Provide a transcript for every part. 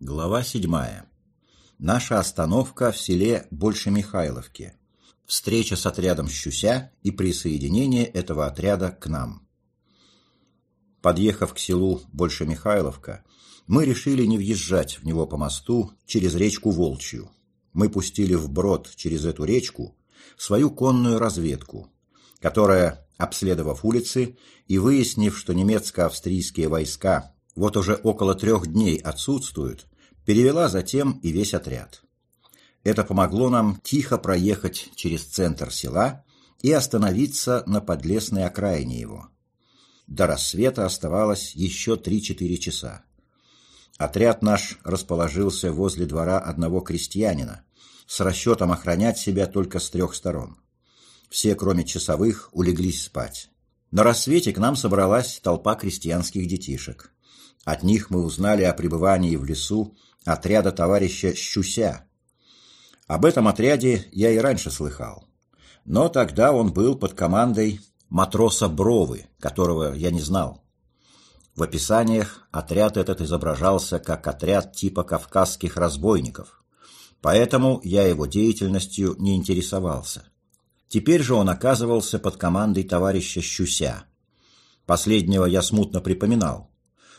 Глава 7. Наша остановка в селе Большемихайловке. Встреча с отрядом Щуся и присоединение этого отряда к нам. Подъехав к селу Большемихайловка, мы решили не въезжать в него по мосту через речку Волчью. Мы пустили вброд через эту речку свою конную разведку, которая, обследовав улицы и выяснив, что немецко-австрийские войска вот уже около трех дней отсутствуют, перевела затем и весь отряд. Это помогло нам тихо проехать через центр села и остановиться на подлесной окраине его. До рассвета оставалось еще 3-4 часа. Отряд наш расположился возле двора одного крестьянина, с расчетом охранять себя только с трех сторон. Все, кроме часовых, улеглись спать. На рассвете к нам собралась толпа крестьянских детишек. От них мы узнали о пребывании в лесу отряда товарища Щуся. Об этом отряде я и раньше слыхал. Но тогда он был под командой матроса Бровы, которого я не знал. В описаниях отряд этот изображался как отряд типа кавказских разбойников, поэтому я его деятельностью не интересовался. Теперь же он оказывался под командой товарища Щуся. Последнего я смутно припоминал.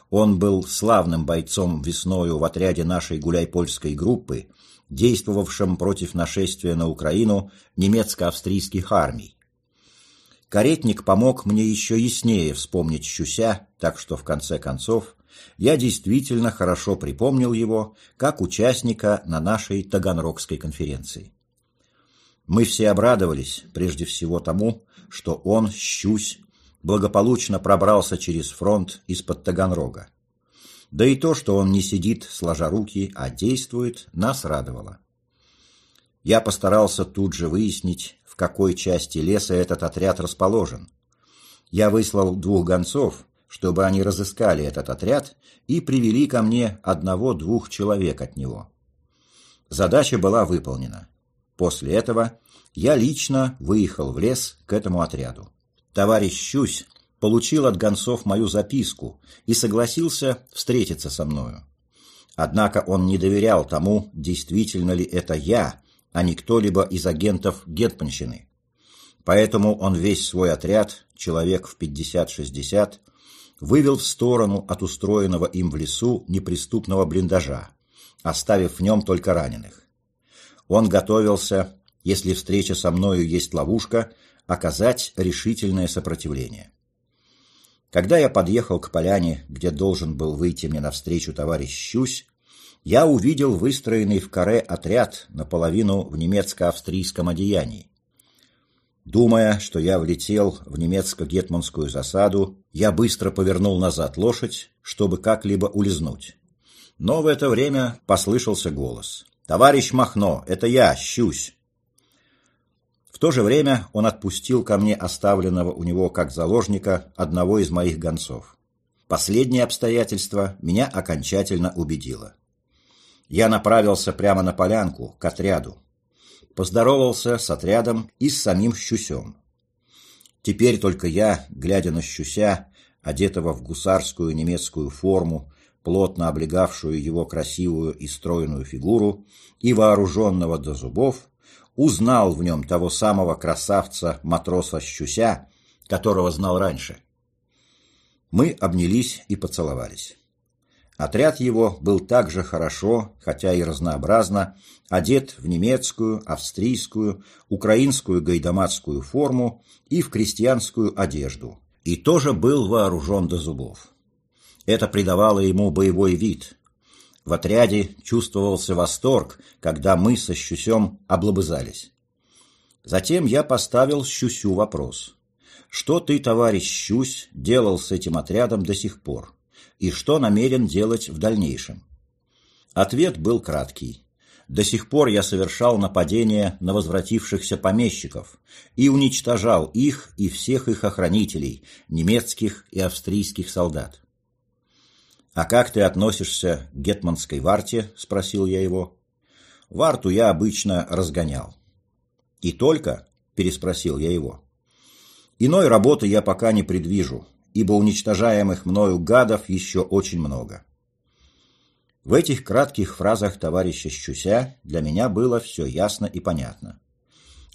Он был славным бойцом весною в отряде нашей гуляй-польской группы, действовавшем против нашествия на Украину немецко-австрийских армий. Каретник помог мне еще яснее вспомнить Щуся, так что в конце концов я действительно хорошо припомнил его как участника на нашей Таганрогской конференции. Мы все обрадовались прежде всего тому, что он, Щусь, благополучно пробрался через фронт из-под Таганрога. Да и то, что он не сидит, сложа руки, а действует, нас радовало. Я постарался тут же выяснить, в какой части леса этот отряд расположен. Я выслал двух гонцов, чтобы они разыскали этот отряд и привели ко мне одного-двух человек от него. Задача была выполнена. После этого я лично выехал в лес к этому отряду. Товарищ Щусь получил от гонцов мою записку и согласился встретиться со мною. Однако он не доверял тому, действительно ли это я, а не кто-либо из агентов Гетманщины. Поэтому он весь свой отряд, человек в 50-60, вывел в сторону от устроенного им в лесу неприступного блиндажа, оставив в нем только раненых. Он готовился, если встреча со мною есть ловушка, оказать решительное сопротивление. Когда я подъехал к поляне, где должен был выйти мне навстречу товарищ Щусь, я увидел выстроенный в каре отряд наполовину в немецко-австрийском одеянии. Думая, что я влетел в немецко-гетманскую засаду, я быстро повернул назад лошадь, чтобы как-либо улизнуть. Но в это время послышался голос. «Товарищ Махно, это я, Щусь!» В то же время он отпустил ко мне оставленного у него как заложника одного из моих гонцов. Последнее обстоятельство меня окончательно убедило. Я направился прямо на полянку, к отряду. Поздоровался с отрядом и с самим Щусем. Теперь только я, глядя на Щуся, одетого в гусарскую немецкую форму, плотно облегавшую его красивую и стройную фигуру, и вооруженного до зубов, узнал в нем того самого красавца-матроса Щуся, которого знал раньше. Мы обнялись и поцеловались. Отряд его был также хорошо, хотя и разнообразно, одет в немецкую, австрийскую, украинскую гайдамацкую форму и в крестьянскую одежду, и тоже был вооружен до зубов. Это придавало ему боевой вид, в отряде чувствовался восторг, когда мы со Щусем облобызались. Затем я поставил Щусю вопрос. Что ты, товарищ Щусь, делал с этим отрядом до сих пор? И что намерен делать в дальнейшем? Ответ был краткий. До сих пор я совершал нападения на возвратившихся помещиков и уничтожал их и всех их охранителей, немецких и австрийских солдат. «А как ты относишься к гетманской варте?» – спросил я его. «Варту я обычно разгонял». «И только?» – переспросил я его. «Иной работы я пока не предвижу, ибо уничтожаемых мною гадов еще очень много». В этих кратких фразах товарища Щуся для меня было все ясно и понятно.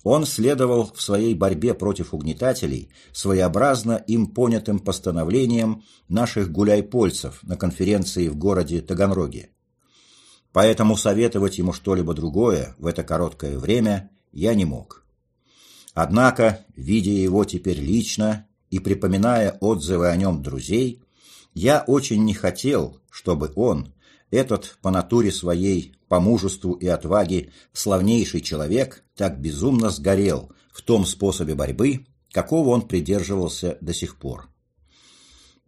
Он следовал в своей борьбе против угнетателей своеобразно им понятым постановлениям наших гуляйпольцев на конференции в городе Таганроге. Поэтому советовать ему что-либо другое в это короткое время я не мог. Однако, видя его теперь лично и припоминая отзывы о нем друзей, я очень не хотел, чтобы он, этот по натуре своей, по мужеству и отваге, славнейший человек, так безумно сгорел в том способе борьбы, какого он придерживался до сих пор.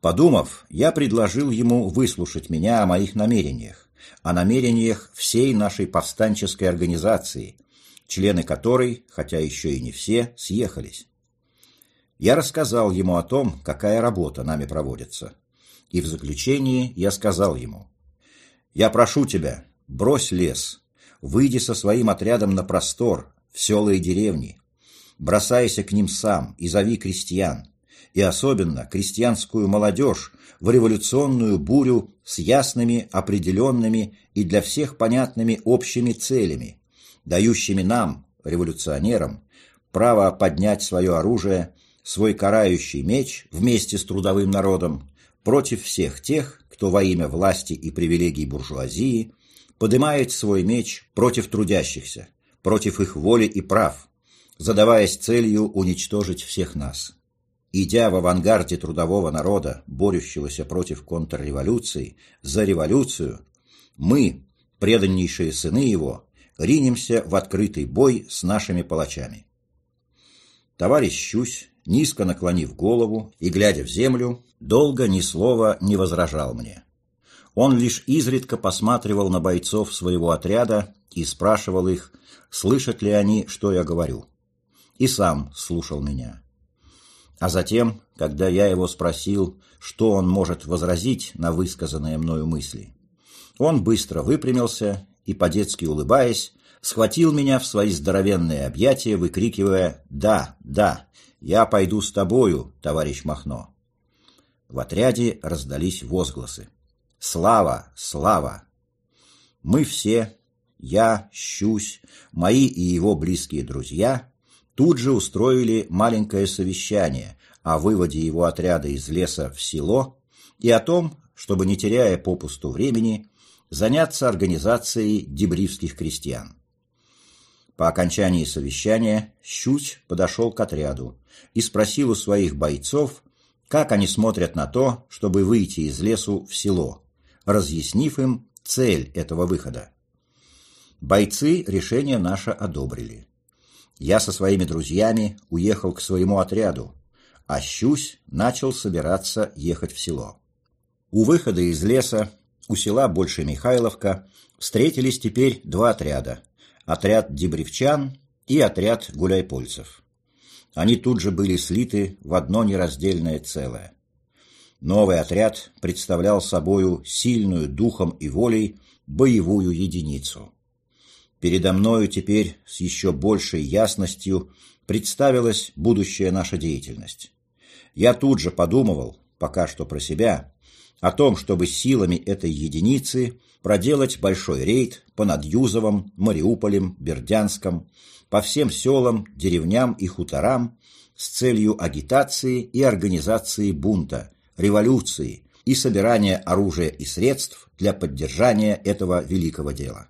Подумав, я предложил ему выслушать меня о моих намерениях, о намерениях всей нашей повстанческой организации, члены которой, хотя еще и не все, съехались. Я рассказал ему о том, какая работа нами проводится. И в заключении я сказал ему, «Я прошу тебя, брось лес, выйди со своим отрядом на простор, в села и деревни, бросайся к ним сам и зови крестьян, и особенно крестьянскую молодежь в революционную бурю с ясными, определенными и для всех понятными общими целями, дающими нам, революционерам, право поднять свое оружие, свой карающий меч вместе с трудовым народом против всех тех, кто во имя власти и привилегий буржуазии поднимает свой меч против трудящихся, против их воли и прав, задаваясь целью уничтожить всех нас. Идя в авангарде трудового народа, борющегося против контрреволюции, за революцию, мы, преданнейшие сыны его, ринемся в открытый бой с нашими палачами. Товарищ Щусь, низко наклонив голову и глядя в землю, долго ни слова не возражал мне. Он лишь изредка посматривал на бойцов своего отряда и спрашивал их, слышат ли они, что я говорю. И сам слушал меня. А затем, когда я его спросил, что он может возразить на высказанные мною мысли, он быстро выпрямился и, по-детски улыбаясь, схватил меня в свои здоровенные объятия, выкрикивая «Да, да, я пойду с тобою, товарищ Махно». В отряде раздались возгласы. «Слава! Слава!» Мы все, я, Щусь, мои и его близкие друзья, тут же устроили маленькое совещание о выводе его отряда из леса в село и о том, чтобы, не теряя попусту времени, заняться организацией дебривских крестьян. По окончании совещания Щусь подошел к отряду и спросил у своих бойцов, как они смотрят на то, чтобы выйти из лесу в село, разъяснив им цель этого выхода. Бойцы решение наше одобрили. Я со своими друзьями уехал к своему отряду, а Щусь начал собираться ехать в село. У выхода из леса у села Большая Михайловка встретились теперь два отряда – отряд дебревчан и отряд гуляйпольцев. Они тут же были слиты в одно нераздельное целое. Новый отряд представлял собою сильную духом и волей боевую единицу. Передо мною теперь с еще большей ясностью представилась будущая наша деятельность. Я тут же подумывал, пока что про себя, о том, чтобы силами этой единицы проделать большой рейд по Надюзовым, Мариуполем, Бердянском, по всем селам, деревням и хуторам с целью агитации и организации бунта, революции и собирания оружия и средств для поддержания этого великого дела.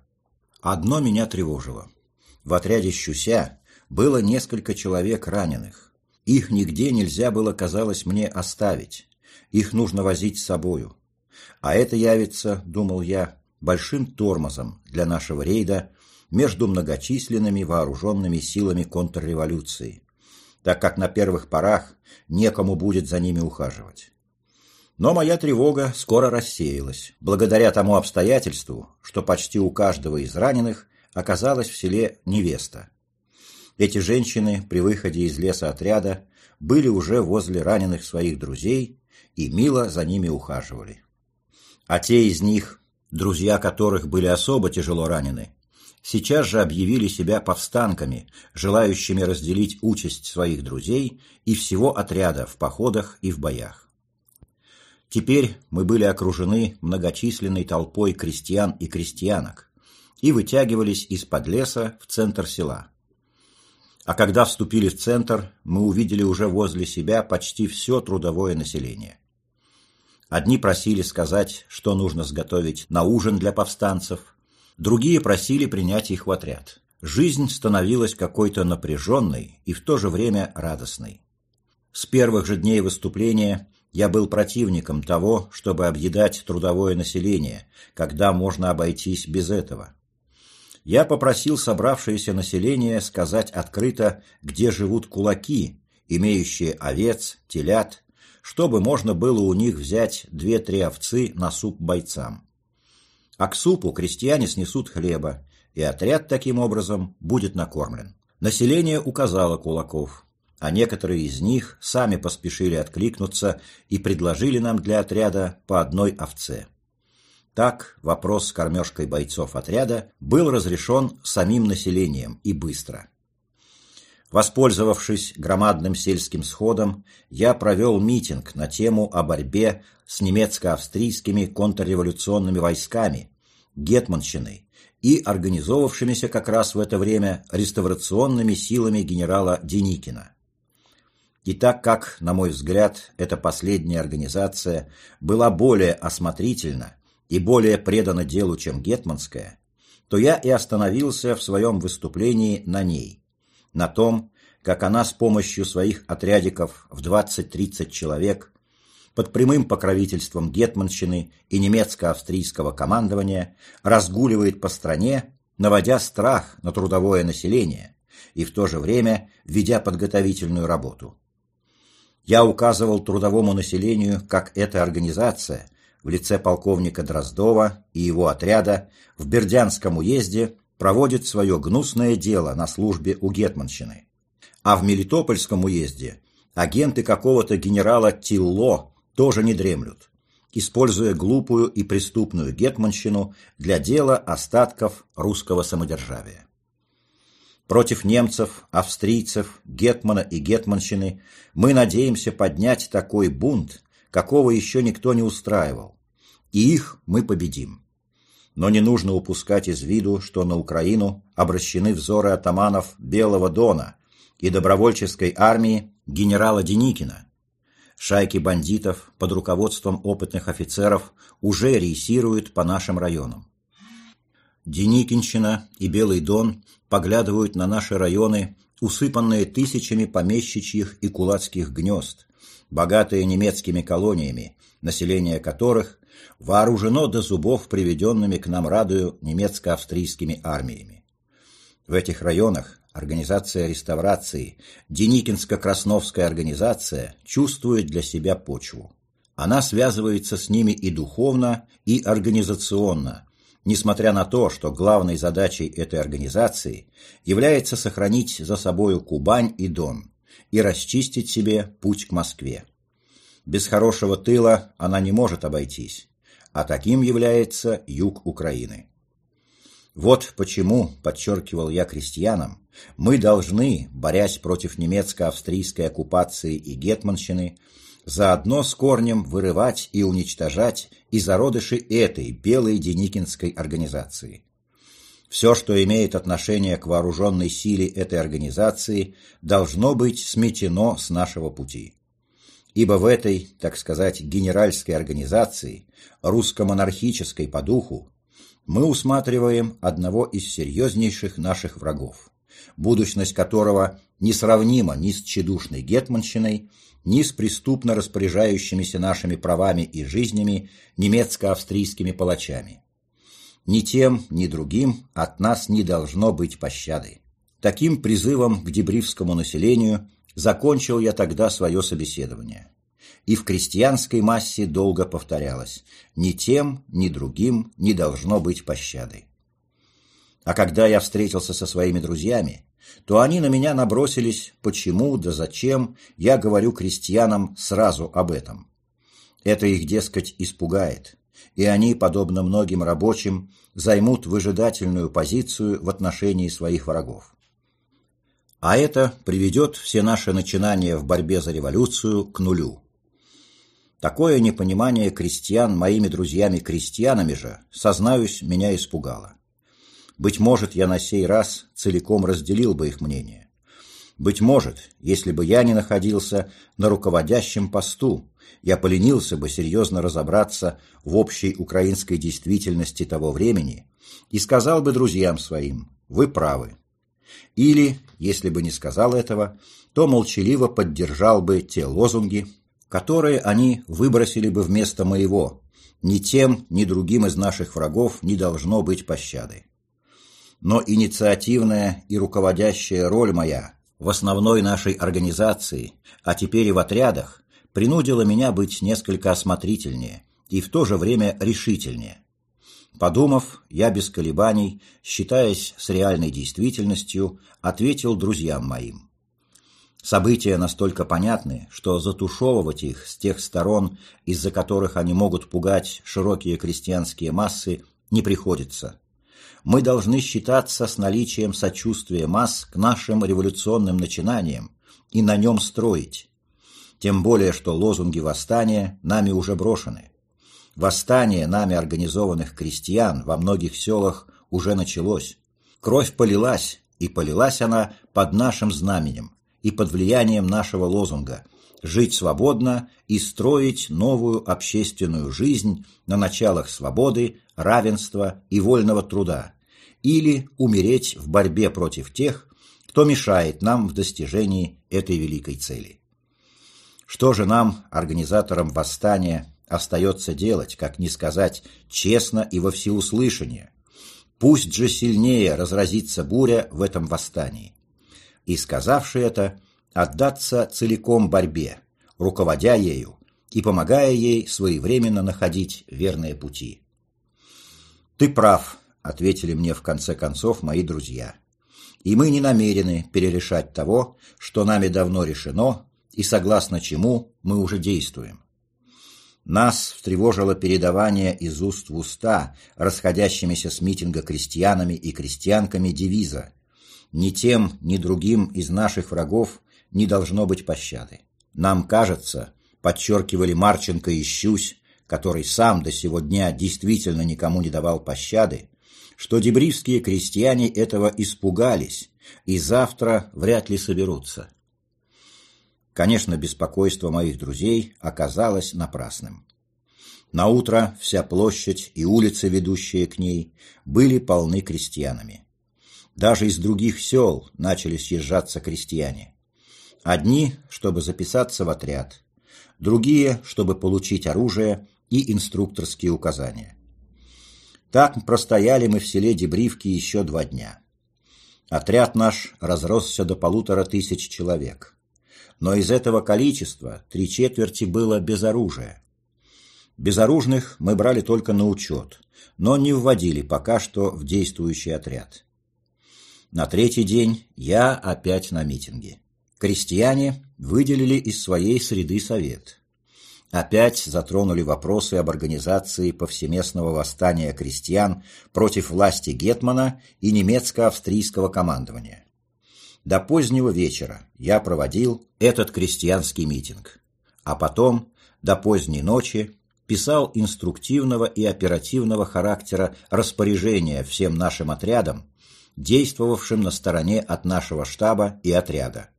Одно меня тревожило. В отряде Щуся было несколько человек раненых. Их нигде нельзя было, казалось мне, оставить. Их нужно возить с собою. А это явится, думал я, большим тормозом для нашего рейда между многочисленными вооруженными силами контрреволюции, так как на первых порах некому будет за ними ухаживать. Но моя тревога скоро рассеялась, благодаря тому обстоятельству, что почти у каждого из раненых оказалась в селе невеста. Эти женщины при выходе из леса отряда были уже возле раненых своих друзей и мило за ними ухаживали. А те из них, друзья которых были особо тяжело ранены, сейчас же объявили себя повстанками, желающими разделить участь своих друзей и всего отряда в походах и в боях. Теперь мы были окружены многочисленной толпой крестьян и крестьянок и вытягивались из-под леса в центр села. А когда вступили в центр, мы увидели уже возле себя почти все трудовое население. Одни просили сказать, что нужно сготовить на ужин для повстанцев, другие просили принять их в отряд. Жизнь становилась какой-то напряженной и в то же время радостной. С первых же дней выступления я был противником того, чтобы объедать трудовое население, когда можно обойтись без этого я попросил собравшееся население сказать открыто, где живут кулаки, имеющие овец, телят, чтобы можно было у них взять две-три овцы на суп бойцам. А к супу крестьяне снесут хлеба, и отряд таким образом будет накормлен. Население указало кулаков, а некоторые из них сами поспешили откликнуться и предложили нам для отряда по одной овце. Так вопрос с кормежкой бойцов отряда был разрешен самим населением и быстро. Воспользовавшись громадным сельским сходом, я провел митинг на тему о борьбе с немецко-австрийскими контрреволюционными войсками, гетманщиной и организовавшимися как раз в это время реставрационными силами генерала Деникина. И так как, на мой взгляд, эта последняя организация была более осмотрительна и более предана делу, чем Гетманская, то я и остановился в своем выступлении на ней, на том, как она с помощью своих отрядиков в 20-30 человек под прямым покровительством Гетманщины и немецко-австрийского командования разгуливает по стране, наводя страх на трудовое население и в то же время ведя подготовительную работу. Я указывал трудовому населению, как эта организация в лице полковника Дроздова и его отряда в Бердянском уезде проводит свое гнусное дело на службе у Гетманщины. А в Мелитопольском уезде агенты какого-то генерала Тилло тоже не дремлют, используя глупую и преступную Гетманщину для дела остатков русского самодержавия. Против немцев, австрийцев, Гетмана и Гетманщины мы надеемся поднять такой бунт, какого еще никто не устраивал, и их мы победим. Но не нужно упускать из виду, что на Украину обращены взоры атаманов Белого Дона и добровольческой армии генерала Деникина. Шайки бандитов под руководством опытных офицеров уже рейсируют по нашим районам. Деникинщина и Белый Дон поглядывают на наши районы, усыпанные тысячами помещичьих и кулацких гнезд, богатые немецкими колониями, население которых вооружено до зубов приведенными к нам радую немецко-австрийскими армиями. В этих районах организация реставрации, Деникинско-Красновская организация чувствует для себя почву. Она связывается с ними и духовно, и организационно, несмотря на то, что главной задачей этой организации является сохранить за собою Кубань и Дон и расчистить себе путь к Москве. Без хорошего тыла она не может обойтись, а таким является юг Украины. Вот почему, подчеркивал я крестьянам, мы должны, борясь против немецко-австрийской оккупации и гетманщины, заодно с корнем вырывать и уничтожать и зародыши этой белой деникинской организации. Все, что имеет отношение к вооруженной силе этой организации, должно быть сметено с нашего пути. Ибо в этой, так сказать, генеральской организации, русско-монархической по духу, мы усматриваем одного из серьезнейших наших врагов, будущность которого несравнима ни с тщедушной гетманщиной, ни с преступно распоряжающимися нашими правами и жизнями немецко-австрийскими палачами. Ни тем, ни другим от нас не должно быть пощады. Таким призывом к дебривскому населению закончил я тогда свое собеседование. И в крестьянской массе долго повторялось «ни тем, ни другим не должно быть пощады». А когда я встретился со своими друзьями, то они на меня набросились, почему да зачем я говорю крестьянам сразу об этом. Это их, дескать, испугает и они, подобно многим рабочим, займут выжидательную позицию в отношении своих врагов. А это приведет все наши начинания в борьбе за революцию к нулю. Такое непонимание крестьян моими друзьями-крестьянами же, сознаюсь, меня испугало. Быть может, я на сей раз целиком разделил бы их мнение. Быть может, если бы я не находился на руководящем посту, я поленился бы серьезно разобраться в общей украинской действительности того времени и сказал бы друзьям своим «Вы правы». Или, если бы не сказал этого, то молчаливо поддержал бы те лозунги, которые они выбросили бы вместо моего. Ни тем, ни другим из наших врагов не должно быть пощады. Но инициативная и руководящая роль моя в основной нашей организации, а теперь и в отрядах, принудила меня быть несколько осмотрительнее и в то же время решительнее. Подумав, я без колебаний, считаясь с реальной действительностью, ответил друзьям моим. События настолько понятны, что затушевывать их с тех сторон, из-за которых они могут пугать широкие крестьянские массы, не приходится. Мы должны считаться с наличием сочувствия масс к нашим революционным начинаниям и на нем строить. Тем более, что лозунги восстания нами уже брошены. Восстание нами организованных крестьян во многих селах уже началось. Кровь полилась, и полилась она под нашим знаменем и под влиянием нашего лозунга «Жить свободно и строить новую общественную жизнь на началах свободы, равенства и вольного труда» или умереть в борьбе против тех, кто мешает нам в достижении этой великой цели. Что же нам, организаторам восстания, остается делать, как не сказать честно и во всеуслышание? Пусть же сильнее разразится буря в этом восстании. И, сказавши это, отдаться целиком борьбе, руководя ею и помогая ей своевременно находить верные пути. «Ты прав», — ответили мне в конце концов мои друзья. «И мы не намерены перерешать того, что нами давно решено и согласно чему мы уже действуем. Нас встревожило передавание из уст в уста расходящимися с митинга крестьянами и крестьянками девиза «Ни тем, ни другим из наших врагов не должно быть пощады». Нам кажется, подчеркивали Марченко и Щусь, который сам до сего дня действительно никому не давал пощады, что дебривские крестьяне этого испугались и завтра вряд ли соберутся. Конечно, беспокойство моих друзей оказалось напрасным. На утро вся площадь и улицы, ведущие к ней, были полны крестьянами. Даже из других сел начали съезжаться крестьяне. Одни, чтобы записаться в отряд, другие, чтобы получить оружие и инструкторские указания. Так простояли мы в селе Дебривки еще два дня. Отряд наш разросся до полутора тысяч человек но из этого количества три четверти было без оружия. Безоружных мы брали только на учет, но не вводили пока что в действующий отряд. На третий день я опять на митинге. Крестьяне выделили из своей среды совет. Опять затронули вопросы об организации повсеместного восстания крестьян против власти Гетмана и немецко-австрийского командования. До позднего вечера я проводил этот крестьянский митинг, а потом до поздней ночи писал инструктивного и оперативного характера распоряжения всем нашим отрядам, действовавшим на стороне от нашего штаба и отряда,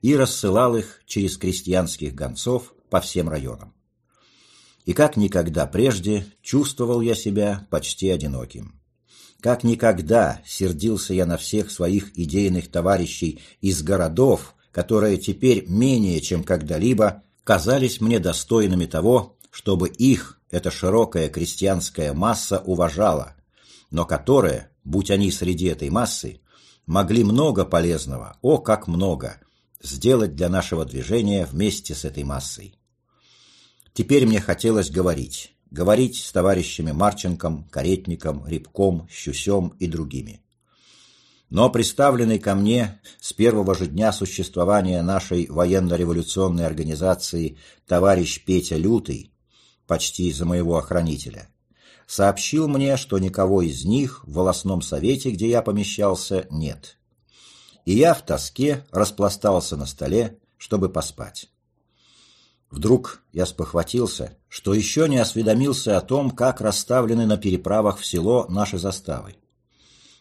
и рассылал их через крестьянских гонцов по всем районам. И как никогда прежде чувствовал я себя почти одиноким. Как никогда сердился я на всех своих идейных товарищей из городов, которые теперь менее чем когда-либо казались мне достойными того, чтобы их эта широкая крестьянская масса уважала, но которые, будь они среди этой массы, могли много полезного, о, как много, сделать для нашего движения вместе с этой массой. Теперь мне хотелось говорить, говорить с товарищами Марченком, Каретником, Рябком, Щусем и другими. Но представленный ко мне с первого же дня существования нашей военно-революционной организации товарищ Петя Лютый, почти за моего охранителя, сообщил мне, что никого из них в волосном совете, где я помещался, нет. И я в тоске распластался на столе, чтобы поспать. Вдруг я спохватился, что еще не осведомился о том, как расставлены на переправах в село наши заставы.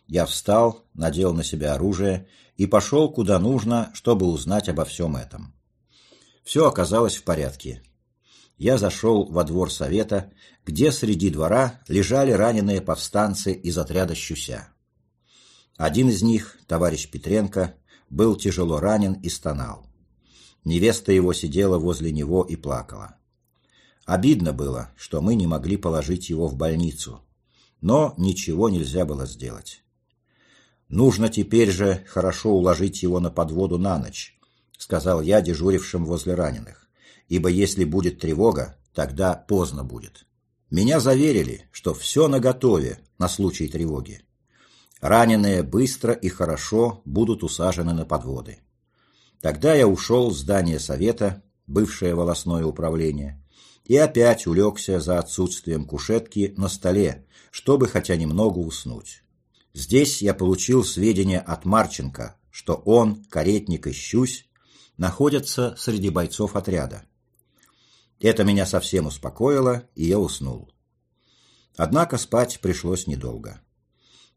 Я встал, надел на себя оружие и пошел куда нужно, чтобы узнать обо всем этом. Все оказалось в порядке. Я зашел во двор совета, где среди двора лежали раненые повстанцы из отряда «Щуся». Один из них, товарищ Петренко, был тяжело ранен и стонал. Невеста его сидела возле него и плакала. Обидно было, что мы не могли положить его в больницу, но ничего нельзя было сделать. «Нужно теперь же хорошо уложить его на подводу на ночь», сказал я дежурившим возле раненых, «ибо если будет тревога, тогда поздно будет». Меня заверили, что все наготове на случай тревоги. Раненые быстро и хорошо будут усажены на подводы. Тогда я ушел в здание совета, бывшее волосное управление, и опять улегся за отсутствием кушетки на столе, чтобы хотя немного уснуть. Здесь я получил сведения от Марченко, что он, каретник и Щусь находятся среди бойцов отряда. Это меня совсем успокоило, и я уснул. Однако спать пришлось недолго.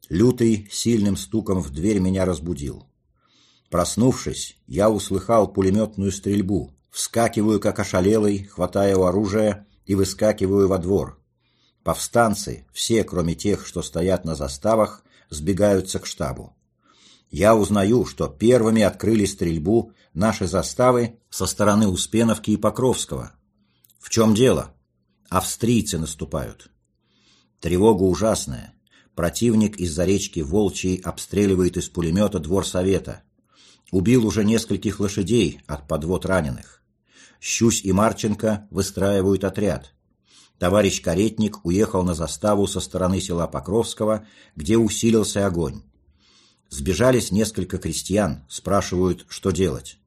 Лютый сильным стуком в дверь меня разбудил. Проснувшись, я услыхал пулеметную стрельбу, вскакиваю как ошалелый, хватаю оружие и выскакиваю во двор. Повстанцы, все, кроме тех, что стоят на заставах, сбегаются к штабу. Я узнаю, что первыми открыли стрельбу наши заставы со стороны Успеновки и Покровского. В чем дело? Австрийцы наступают. Тревога ужасная. Противник из-за речки Волчий обстреливает из пулемета двор совета. Убил уже нескольких лошадей от подвод раненых. Щусь и Марченко выстраивают отряд. Товарищ Каретник уехал на заставу со стороны села Покровского, где усилился огонь. Сбежались несколько крестьян, спрашивают, что делать.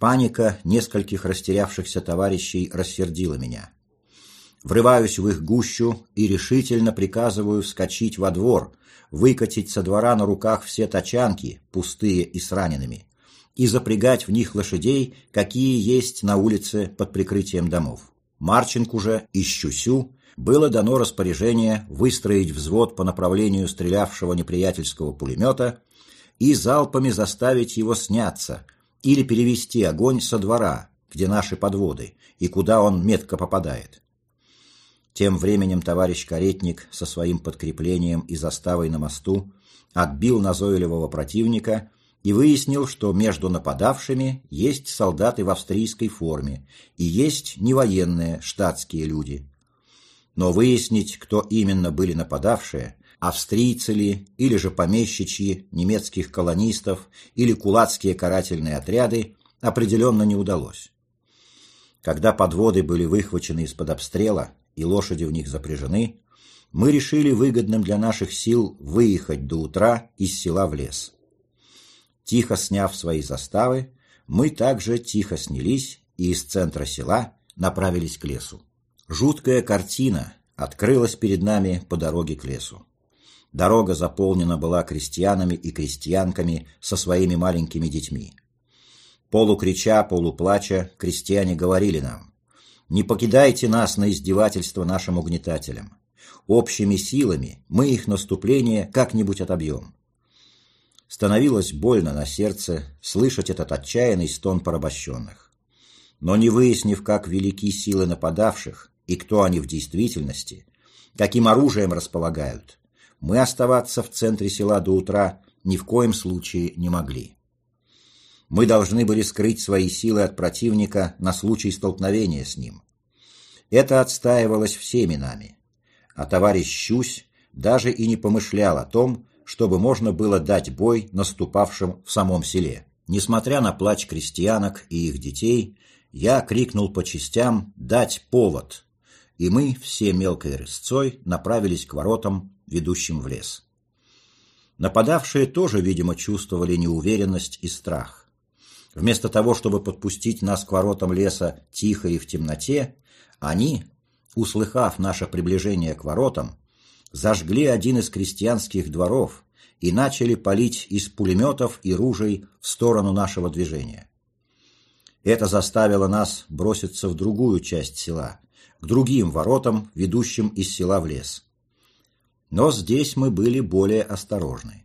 Паника нескольких растерявшихся товарищей рассердила меня. Врываюсь в их гущу и решительно приказываю вскочить во двор, выкатить со двора на руках все тачанки, пустые и с ранеными, и запрягать в них лошадей, какие есть на улице под прикрытием домов. Марченку же и Щусю было дано распоряжение выстроить взвод по направлению стрелявшего неприятельского пулемета и залпами заставить его сняться или перевести огонь со двора, где наши подводы, и куда он метко попадает. Тем временем товарищ Каретник со своим подкреплением и заставой на мосту отбил назойливого противника и выяснил, что между нападавшими есть солдаты в австрийской форме и есть невоенные штатские люди. Но выяснить, кто именно были нападавшие, австрийцы ли, или же помещичьи немецких колонистов, или кулацкие карательные отряды, определенно не удалось. Когда подводы были выхвачены из-под обстрела, и лошади в них запряжены, мы решили выгодным для наших сил выехать до утра из села в лес. Тихо сняв свои заставы, мы также тихо снялись и из центра села направились к лесу. Жуткая картина открылась перед нами по дороге к лесу. Дорога заполнена была крестьянами и крестьянками со своими маленькими детьми. Полукрича, полуплача, крестьяне говорили нам не покидайте нас на издевательство нашим угнетателям. Общими силами мы их наступление как-нибудь отобьем. Становилось больно на сердце слышать этот отчаянный стон порабощенных. Но не выяснив, как велики силы нападавших и кто они в действительности, каким оружием располагают, мы оставаться в центре села до утра ни в коем случае не могли. Мы должны были скрыть свои силы от противника на случай столкновения с ним. Это отстаивалось всеми нами. А товарищ Щусь даже и не помышлял о том, чтобы можно было дать бой наступавшим в самом селе. Несмотря на плач крестьянок и их детей, я крикнул по частям «дать повод», и мы все мелкой рысцой направились к воротам, ведущим в лес. Нападавшие тоже, видимо, чувствовали неуверенность и страх. Вместо того, чтобы подпустить нас к воротам леса тихо и в темноте, они, услыхав наше приближение к воротам, зажгли один из крестьянских дворов и начали палить из пулеметов и ружей в сторону нашего движения. Это заставило нас броситься в другую часть села, к другим воротам, ведущим из села в лес. Но здесь мы были более осторожны.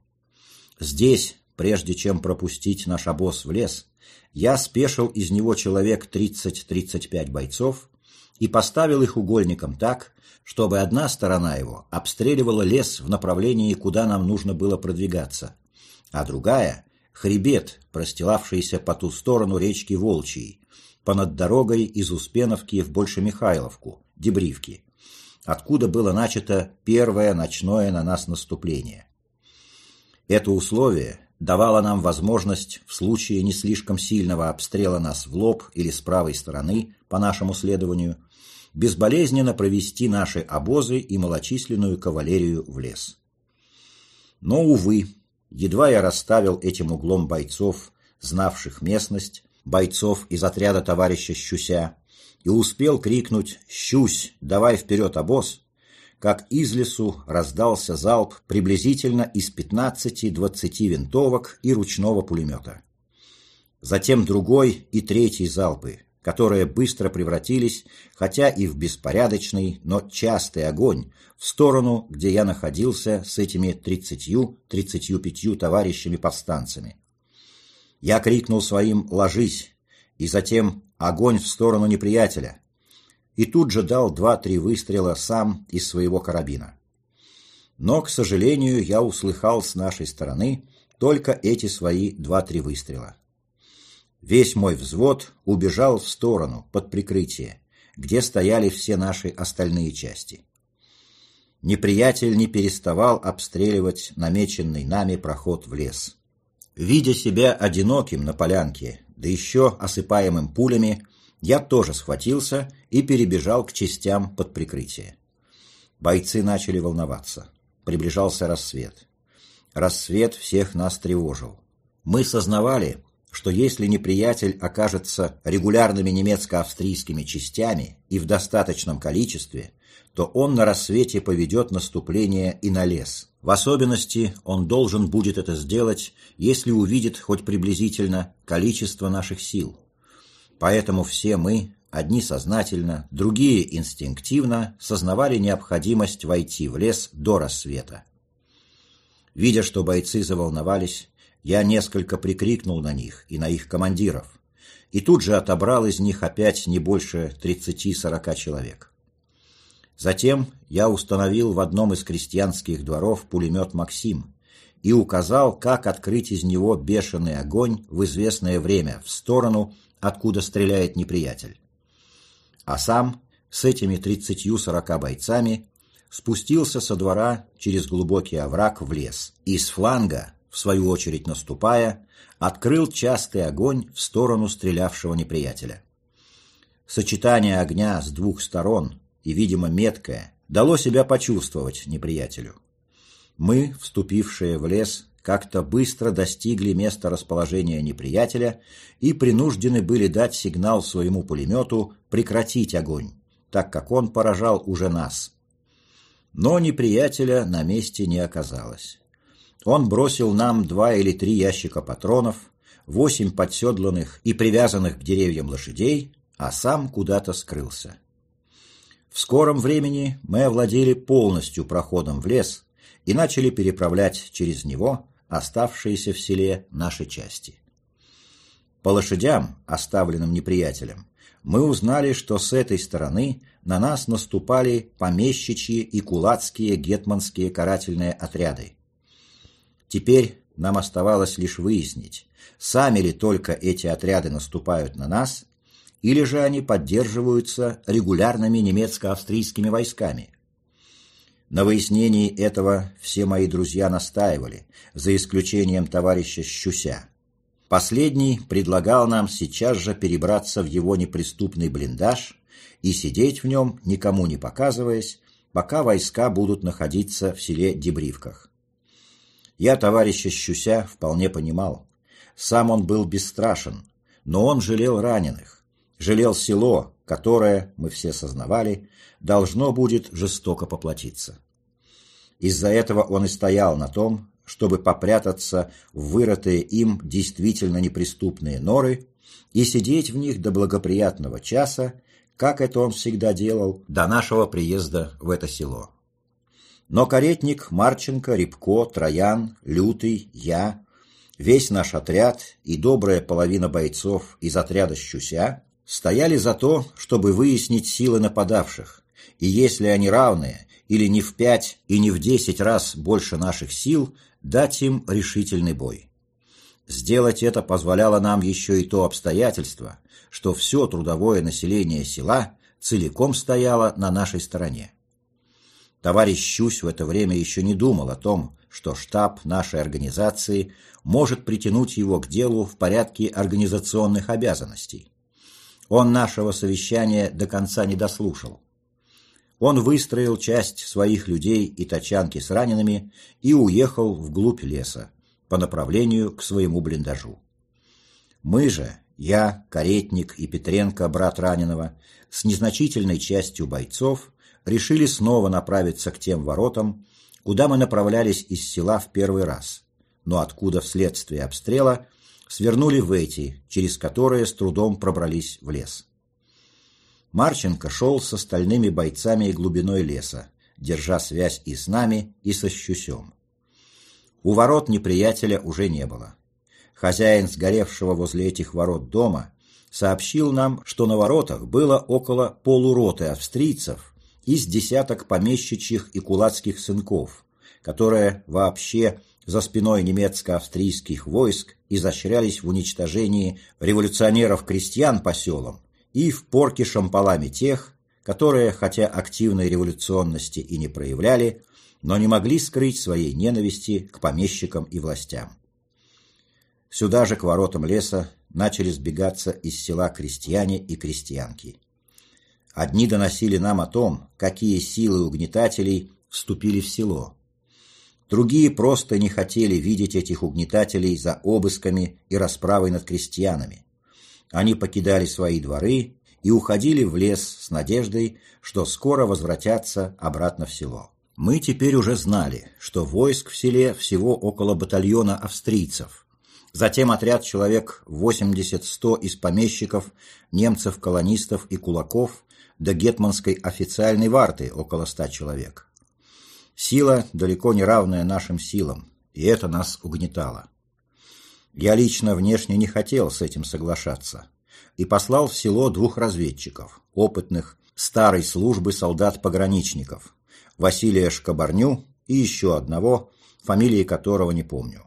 Здесь, прежде чем пропустить наш обоз в лес, я спешил из него человек 30-35 бойцов и поставил их угольником так, чтобы одна сторона его обстреливала лес в направлении, куда нам нужно было продвигаться, а другая — хребет, простилавшийся по ту сторону речки Волчьей, понад дорогой из Успеновки в Большемихайловку, Дебривки, откуда было начато первое ночное на нас наступление. Это условие давало нам возможность в случае не слишком сильного обстрела нас в лоб или с правой стороны по нашему следованию безболезненно провести наши обозы и малочисленную кавалерию в лес. Но, увы, едва я расставил этим углом бойцов, знавших местность, бойцов из отряда товарища Щуся, и успел крикнуть «Щусь, давай вперед обоз!», как из лесу раздался залп приблизительно из 15-20 винтовок и ручного пулемета. Затем другой и третий залпы, которые быстро превратились, хотя и в беспорядочный, но частый огонь, в сторону, где я находился с этими 30-35 товарищами-повстанцами. Я крикнул своим «Ложись!» и затем «Огонь в сторону неприятеля!» И тут же дал два-три выстрела сам из своего карабина. Но, к сожалению, я услыхал с нашей стороны только эти свои два-три выстрела. Весь мой взвод убежал в сторону, под прикрытие, где стояли все наши остальные части. Неприятель не переставал обстреливать намеченный нами проход в лес. Видя себя одиноким на полянке, да еще осыпаемым пулями, я тоже схватился и перебежал к частям под прикрытие. Бойцы начали волноваться. Приближался рассвет. Рассвет всех нас тревожил. Мы сознавали, что если неприятель окажется регулярными немецко-австрийскими частями и в достаточном количестве, то он на рассвете поведет наступление и на лес, в особенности он должен будет это сделать, если увидит хоть приблизительно количество наших сил. Поэтому все мы, одни сознательно, другие инстинктивно, сознавали необходимость войти в лес до рассвета. Видя, что бойцы заволновались, я несколько прикрикнул на них и на их командиров, и тут же отобрал из них опять не больше 30-40 человек. Затем я установил в одном из крестьянских дворов пулемет «Максим» и указал, как открыть из него бешеный огонь в известное время в сторону, откуда стреляет неприятель. А сам с этими 30-40 бойцами спустился со двора через глубокий овраг в лес и с фланга, в свою очередь наступая, открыл частый огонь в сторону стрелявшего неприятеля. Сочетание огня с двух сторон и, видимо, меткое, дало себя почувствовать неприятелю. Мы, вступившие в лес, как-то быстро достигли места расположения неприятеля и принуждены были дать сигнал своему пулемету прекратить огонь, так как он поражал уже нас. Но неприятеля на месте не оказалось. Он бросил нам два или три ящика патронов, восемь подседланных и привязанных к деревьям лошадей, а сам куда-то скрылся. В скором времени мы овладели полностью проходом в лес и начали переправлять через него оставшиеся в селе наши части. По лошадям, оставленным неприятелем, мы узнали, что с этой стороны на нас наступали помещичьи и кулацкие гетманские карательные отряды. Теперь нам оставалось лишь выяснить, сами ли только эти отряды наступают на нас или же они поддерживаются регулярными немецко-австрийскими войсками. На выяснении этого все мои друзья настаивали, за исключением товарища Щуся. Последний предлагал нам сейчас же перебраться в его неприступный блиндаж и сидеть в нем, никому не показываясь, пока войска будут находиться в селе Дебривках. Я товарища Щуся вполне понимал. Сам он был бесстрашен, но он жалел раненых жалел село, которое, мы все сознавали, должно будет жестоко поплатиться. Из-за этого он и стоял на том, чтобы попрятаться в вырытые им действительно неприступные норы и сидеть в них до благоприятного часа, как это он всегда делал до нашего приезда в это село. Но Каретник, Марченко, Рябко, Троян, Лютый, я, весь наш отряд и добрая половина бойцов из отряда Щуся стояли за то, чтобы выяснить силы нападавших, и если они равные, или не в пять и не в десять раз больше наших сил, дать им решительный бой. Сделать это позволяло нам еще и то обстоятельство, что все трудовое население села целиком стояло на нашей стороне. Товарищ Щусь в это время еще не думал о том, что штаб нашей организации может притянуть его к делу в порядке организационных обязанностей. Он нашего совещания до конца не дослушал. Он выстроил часть своих людей и тачанки с ранеными и уехал вглубь леса по направлению к своему блиндажу. Мы же, я, Каретник и Петренко, брат раненого, с незначительной частью бойцов, решили снова направиться к тем воротам, куда мы направлялись из села в первый раз, но откуда вследствие обстрела свернули в эти, через которые с трудом пробрались в лес. Марченко шел с остальными бойцами и глубиной леса, держа связь и с нами, и со Щусем. У ворот неприятеля уже не было. Хозяин сгоревшего возле этих ворот дома сообщил нам, что на воротах было около полуроты австрийцев из десяток помещичьих и кулацких сынков, которые вообще за спиной немецко-австрийских войск изощрялись в уничтожении революционеров-крестьян по селам и в порке шампалами тех, которые, хотя активной революционности и не проявляли, но не могли скрыть своей ненависти к помещикам и властям. Сюда же, к воротам леса, начали сбегаться из села крестьяне и крестьянки. Одни доносили нам о том, какие силы угнетателей вступили в село. Другие просто не хотели видеть этих угнетателей за обысками и расправой над крестьянами. Они покидали свои дворы и уходили в лес с надеждой, что скоро возвратятся обратно в село. Мы теперь уже знали, что войск в селе всего около батальона австрийцев. Затем отряд человек 80-100 из помещиков, немцев, колонистов и кулаков до гетманской официальной варты около 100 человек. Сила далеко не равная нашим силам, и это нас угнетало. Я лично внешне не хотел с этим соглашаться и послал в село двух разведчиков, опытных, старой службы солдат-пограничников, Василия Шкабарню и еще одного, фамилии которого не помню.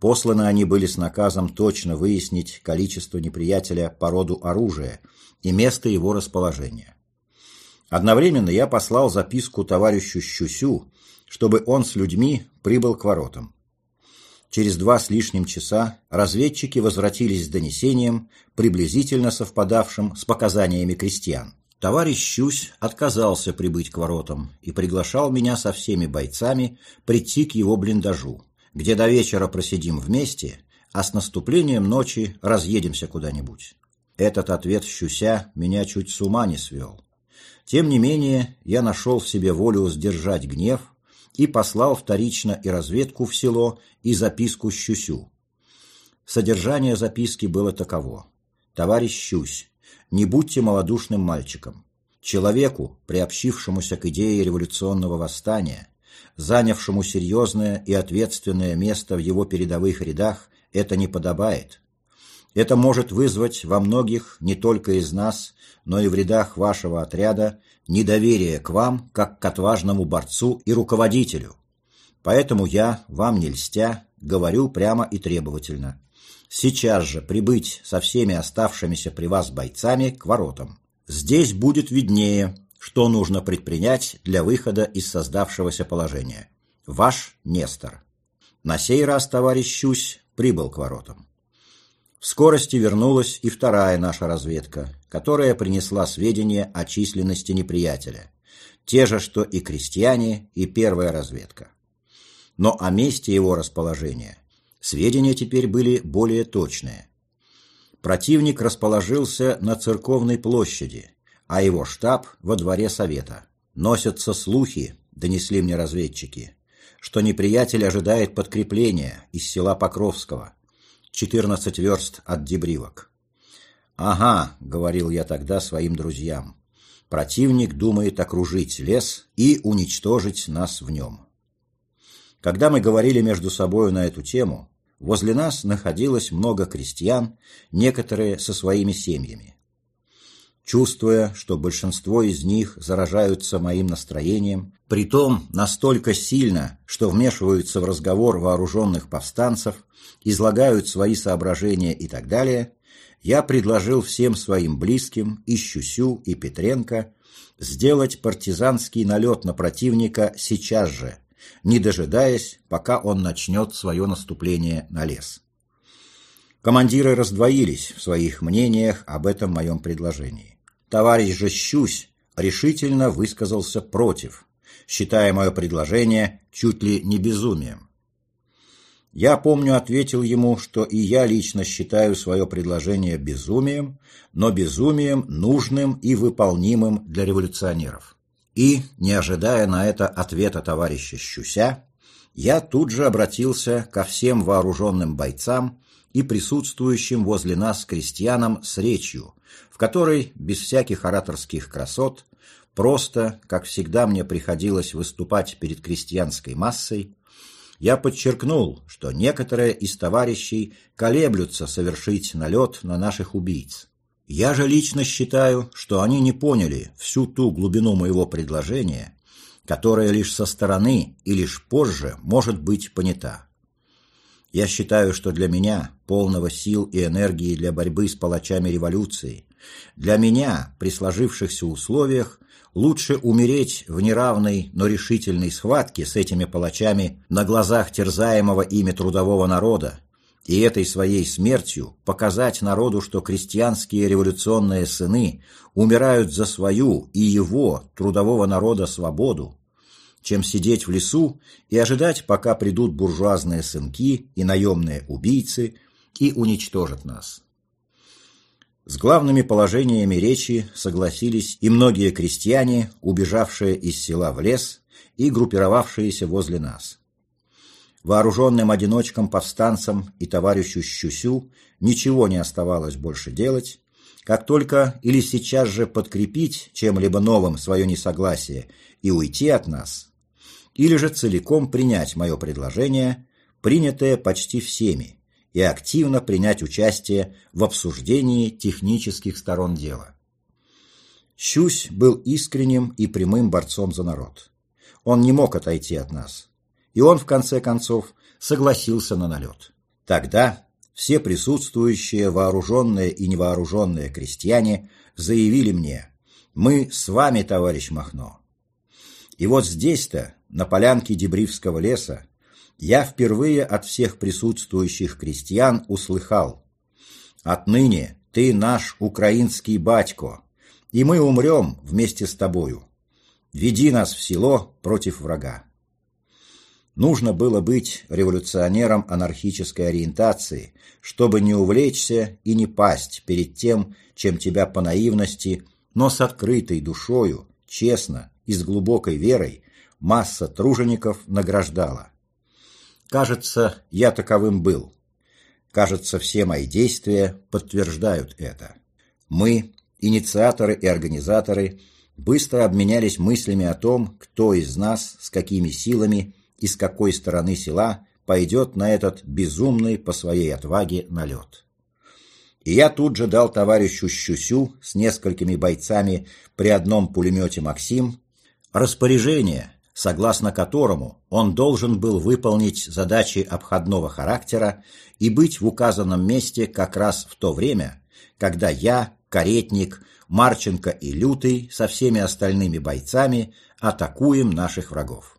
Посланы они были с наказом точно выяснить количество неприятеля по роду оружия и место его расположения. Одновременно я послал записку товарищу Щусю, чтобы он с людьми прибыл к воротам. Через два с лишним часа разведчики возвратились с донесением, приблизительно совпадавшим с показаниями крестьян. Товарищ Щусь отказался прибыть к воротам и приглашал меня со всеми бойцами прийти к его блиндажу, где до вечера просидим вместе, а с наступлением ночи разъедемся куда-нибудь. Этот ответ Щуся меня чуть с ума не свел. Тем не менее, я нашел в себе волю сдержать гнев и послал вторично и разведку в село, и записку Щусю. Содержание записки было таково. «Товарищ Щусь, не будьте малодушным мальчиком. Человеку, приобщившемуся к идее революционного восстания, занявшему серьезное и ответственное место в его передовых рядах, это не подобает. Это может вызвать во многих, не только из нас, но и в рядах вашего отряда, недоверие к вам, как к отважному борцу и руководителю. Поэтому я, вам не льстя, говорю прямо и требовательно. Сейчас же прибыть со всеми оставшимися при вас бойцами к воротам. Здесь будет виднее, что нужно предпринять для выхода из создавшегося положения. Ваш Нестор. На сей раз товарищ Щусь прибыл к воротам. В скорости вернулась и вторая наша разведка, которая принесла сведения о численности неприятеля. Те же, что и крестьяне, и первая разведка. Но о месте его расположения сведения теперь были более точные. Противник расположился на церковной площади, а его штаб во дворе совета. Носятся слухи, донесли мне разведчики, что неприятель ожидает подкрепления из села Покровского – 14 верст от Дебривок. «Ага», — говорил я тогда своим друзьям, — «противник думает окружить лес и уничтожить нас в нем». Когда мы говорили между собою на эту тему, возле нас находилось много крестьян, некоторые со своими семьями. Чувствуя, что большинство из них заражаются моим настроением, притом настолько сильно, что вмешиваются в разговор вооруженных повстанцев, излагают свои соображения и так далее, я предложил всем своим близким, и Щусю, и Петренко, сделать партизанский налет на противника сейчас же, не дожидаясь, пока он начнет свое наступление на лес. Командиры раздвоились в своих мнениях об этом моем предложении. Товарищ же Щусь решительно высказался против, считая мое предложение чуть ли не безумием. Я, помню, ответил ему, что и я лично считаю свое предложение безумием, но безумием нужным и выполнимым для революционеров. И, не ожидая на это ответа товарища Щуся, я тут же обратился ко всем вооруженным бойцам и присутствующим возле нас крестьянам с речью, в которой, без всяких ораторских красот, просто, как всегда мне приходилось выступать перед крестьянской массой, я подчеркнул, что некоторые из товарищей колеблются совершить налет на наших убийц. Я же лично считаю, что они не поняли всю ту глубину моего предложения, которая лишь со стороны и лишь позже может быть понята. Я считаю, что для меня, полного сил и энергии для борьбы с палачами революции, для меня, при сложившихся условиях, лучше умереть в неравной, но решительной схватке с этими палачами на глазах терзаемого ими трудового народа, и этой своей смертью показать народу, что крестьянские революционные сыны умирают за свою и его, трудового народа, свободу, чем сидеть в лесу и ожидать, пока придут буржуазные сынки и наемные убийцы и уничтожат нас. С главными положениями речи согласились и многие крестьяне, убежавшие из села в лес и группировавшиеся возле нас. Вооруженным одиночкам-повстанцам и товарищу Щусю ничего не оставалось больше делать, как только или сейчас же подкрепить чем-либо новым свое несогласие и уйти от нас, или же целиком принять мое предложение, принятое почти всеми, и активно принять участие в обсуждении технических сторон дела. Щусь был искренним и прямым борцом за народ. Он не мог отойти от нас. И он, в конце концов, согласился на налет. Тогда все присутствующие, вооруженные и невооруженные крестьяне, заявили мне «Мы с вами, товарищ Махно». И вот здесь-то, на полянке Дебривского леса, я впервые от всех присутствующих крестьян услыхал «Отныне ты наш украинский батько, и мы умрем вместе с тобою. Веди нас в село против врага». Нужно было быть революционером анархической ориентации, чтобы не увлечься и не пасть перед тем, чем тебя по наивности, но с открытой душою, честно и с глубокой верой масса тружеников награждала. Кажется, я таковым был. Кажется, все мои действия подтверждают это. Мы, инициаторы и организаторы, быстро обменялись мыслями о том, кто из нас, с какими силами и с какой стороны села пойдет на этот безумный по своей отваге налет. И я тут же дал товарищу Щусю с несколькими бойцами при одном пулемете «Максим» распоряжение согласно которому он должен был выполнить задачи обходного характера и быть в указанном месте как раз в то время, когда я, Каретник, Марченко и Лютый со всеми остальными бойцами атакуем наших врагов.